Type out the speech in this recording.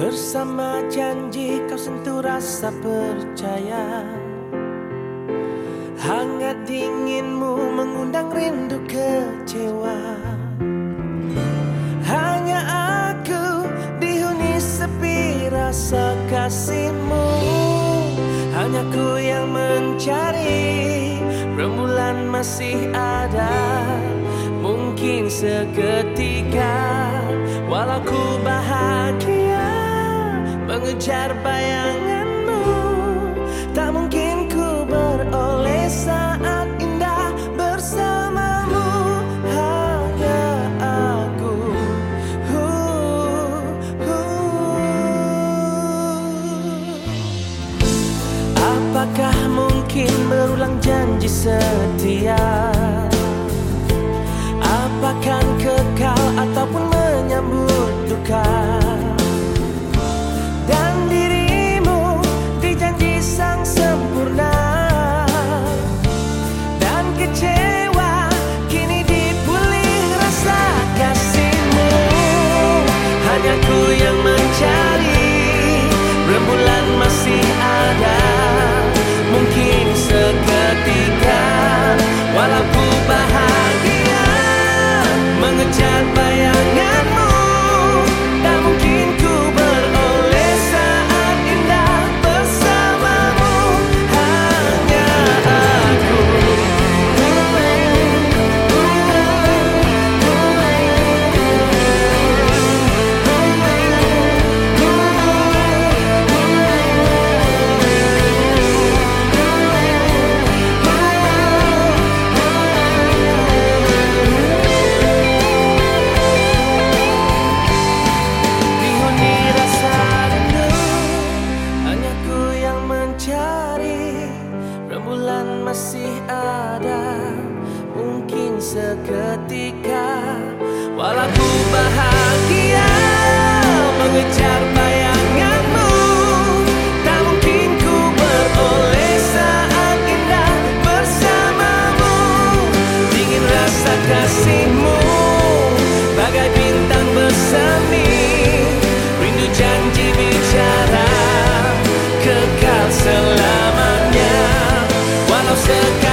Bersama janji kau sentuh rasa percaya. Hangat dinginmu mengundang rindu kecewa. Hanya aku dihuni sepi rasa kasihmu. Hanya ku yang mencari Rembulan masih ada. Mungkin seketika Walau ku bahagia Mengejar bayanganmu Tak mungkin ku beroleh saat indah bersamamu Hanya aku Huh, huh. Apakah mungkin berulang janji setia Hanya ku yang Masih ada Mungkin seketika. Walau ku bahagia took